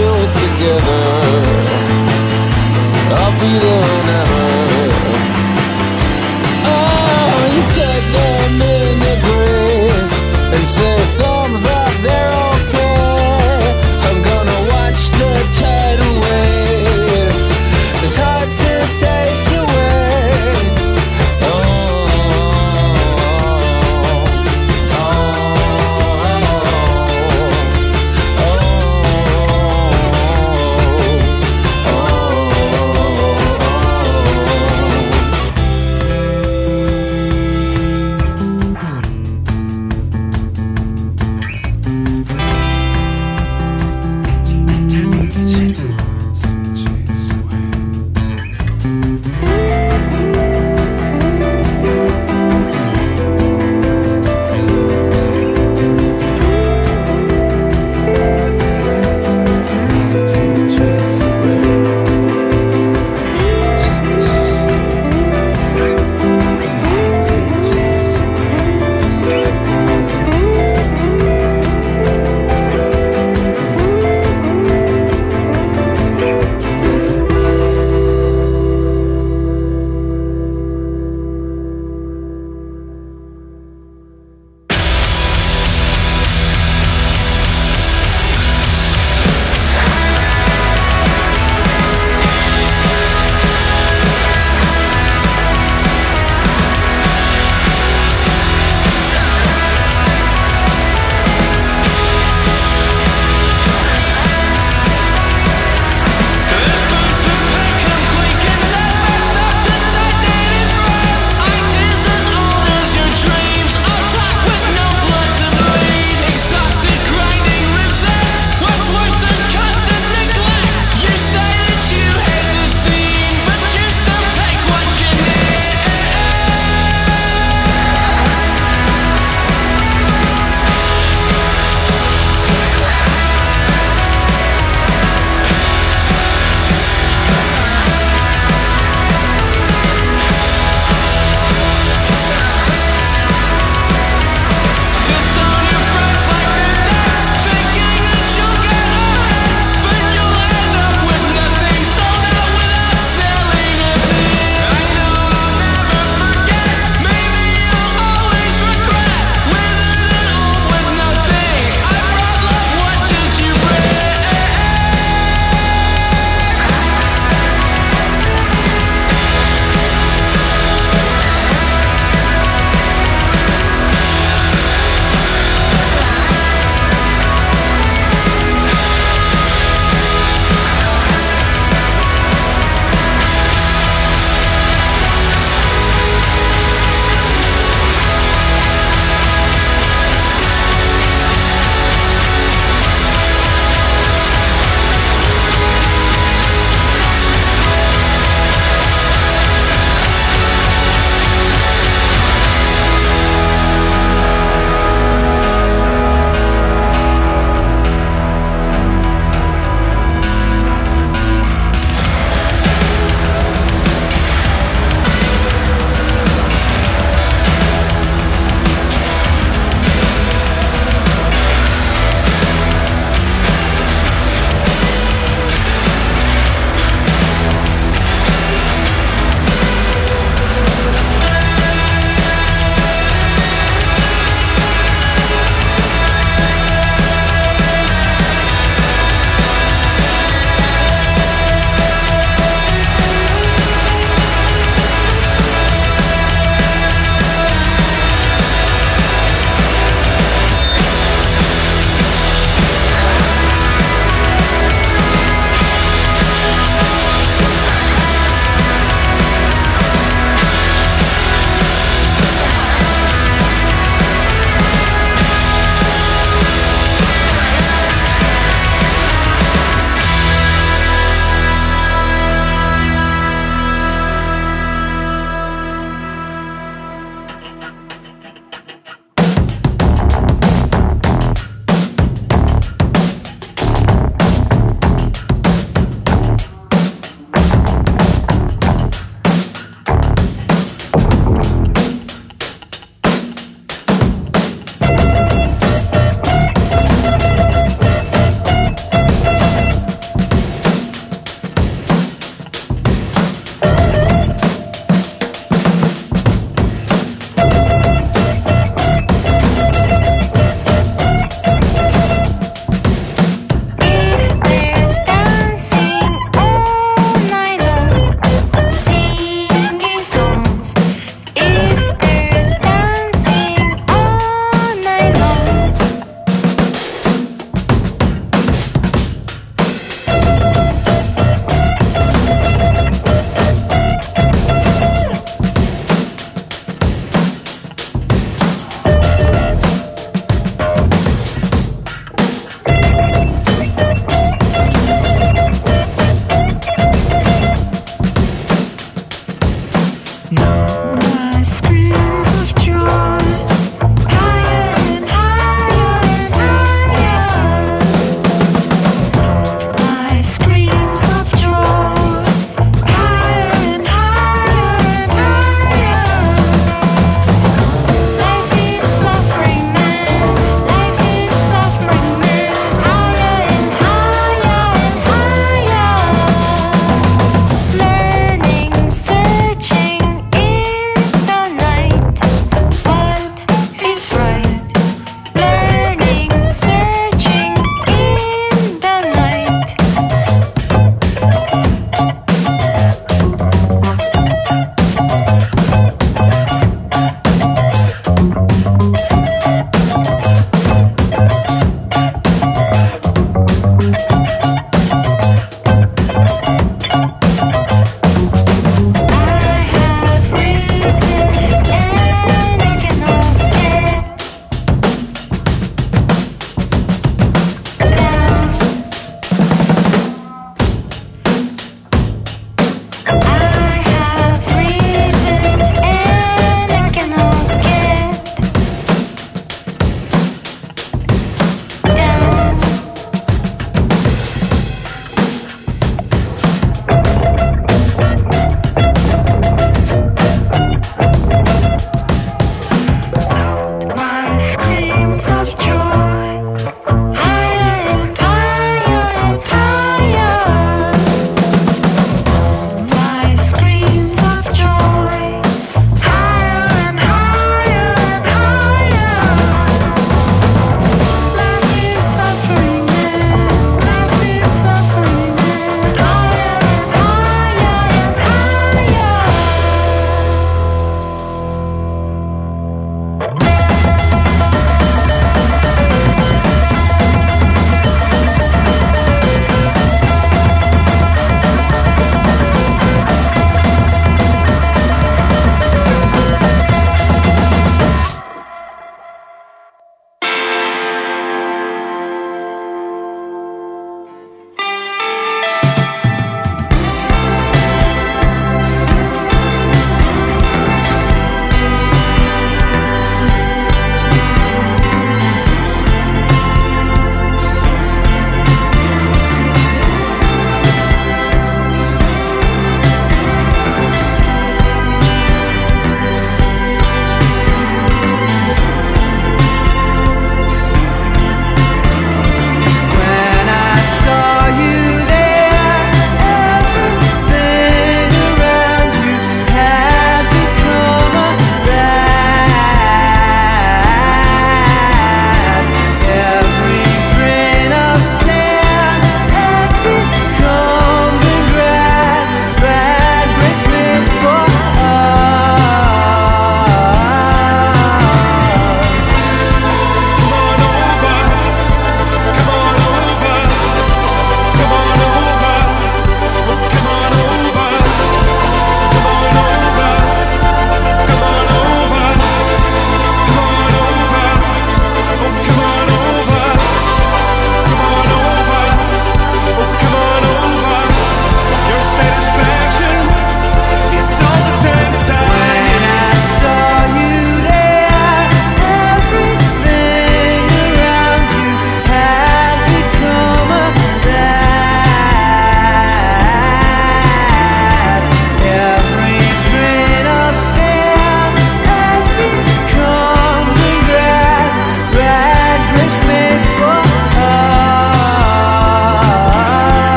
do it together. I'll be there whenever.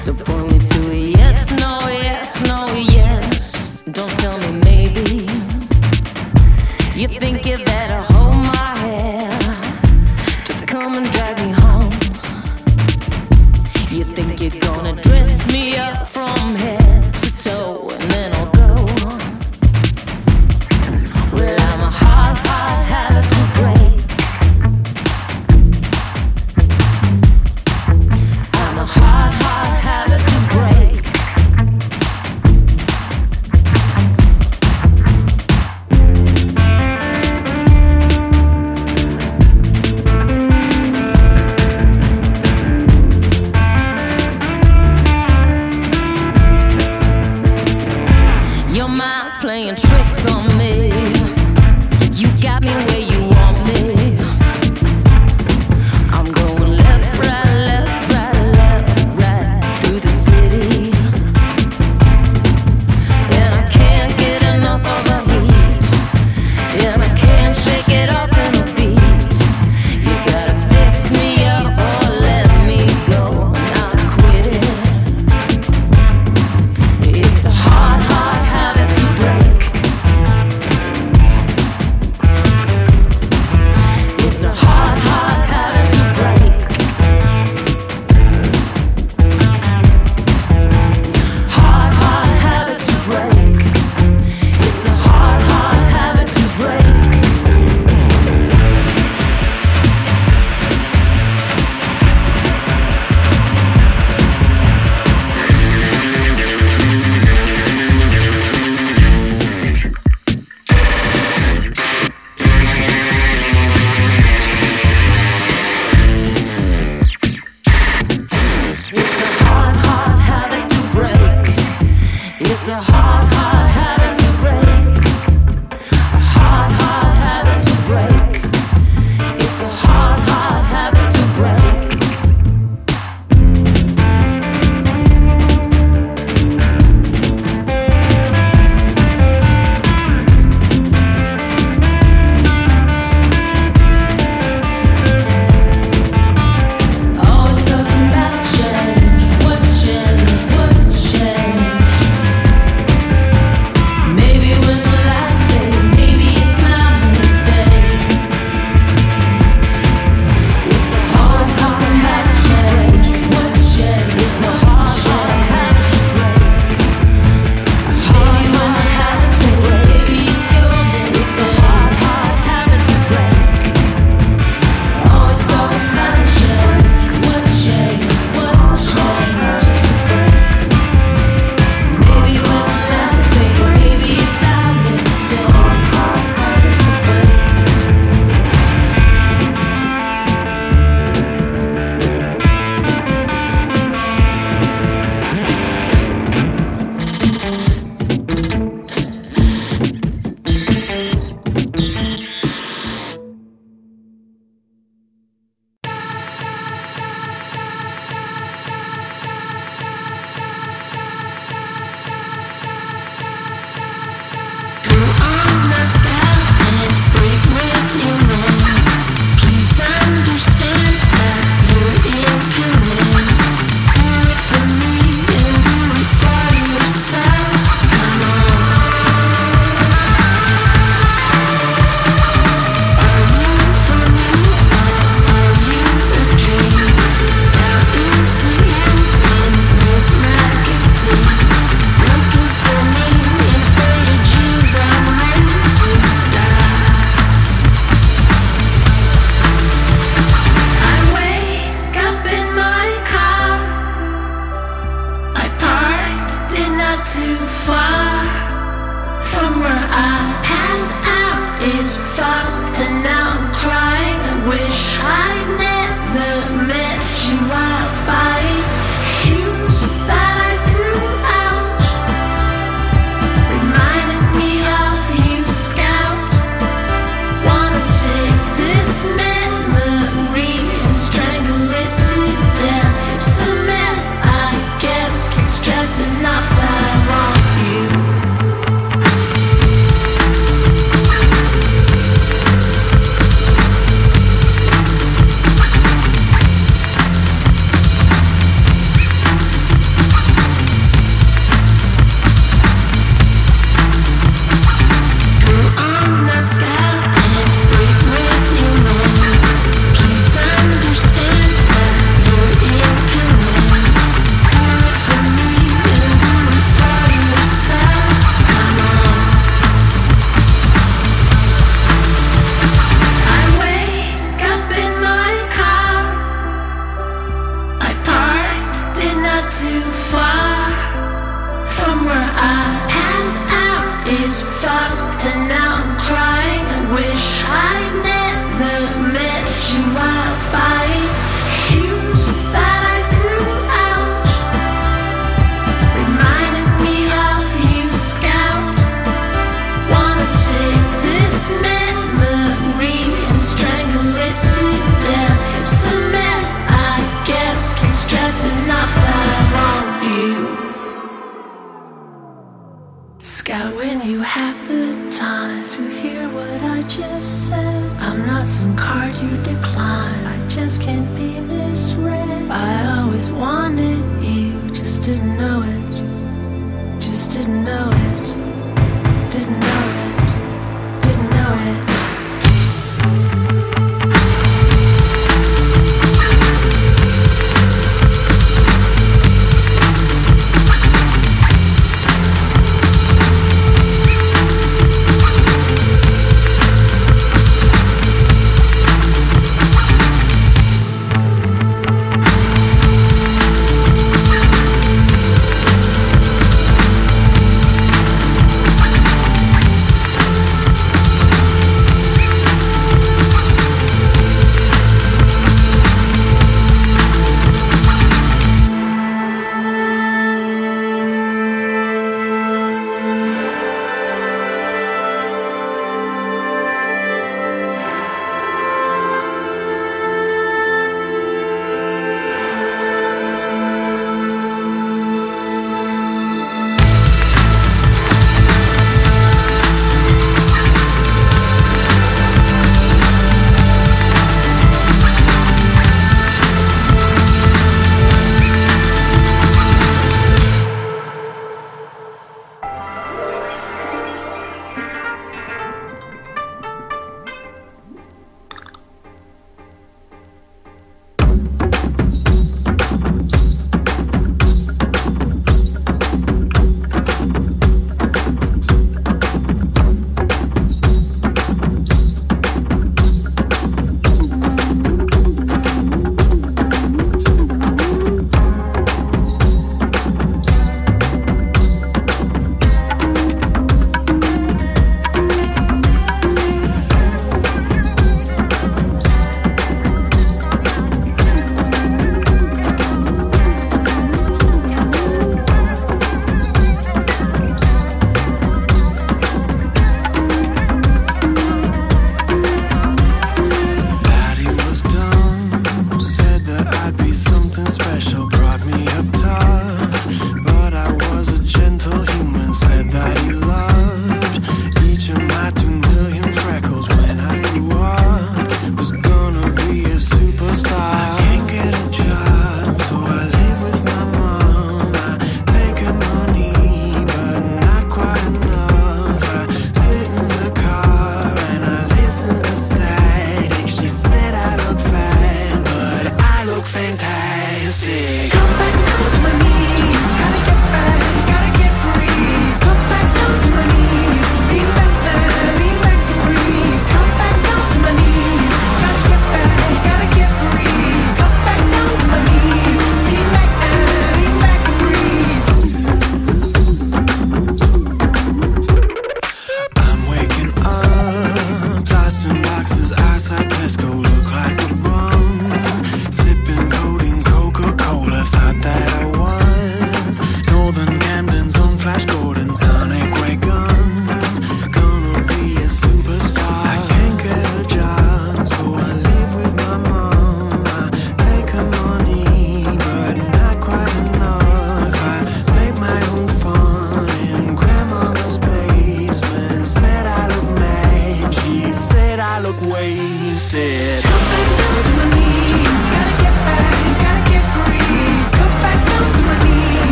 So point me to a yes, no, yes, no, yes. Don't tell me maybe. You're thinking better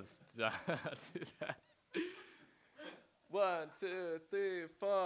Let's do that. One, two, three, four.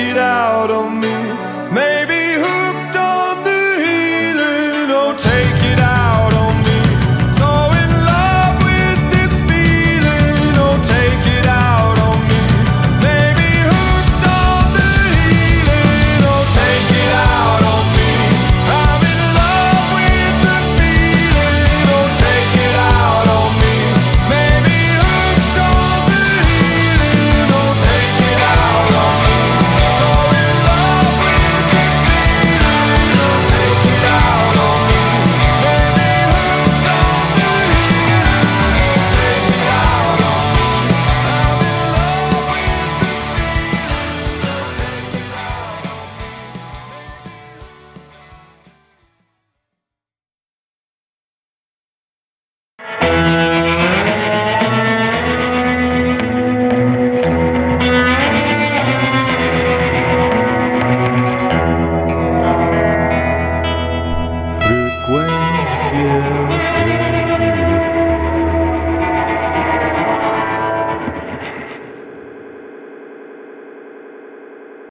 It out on.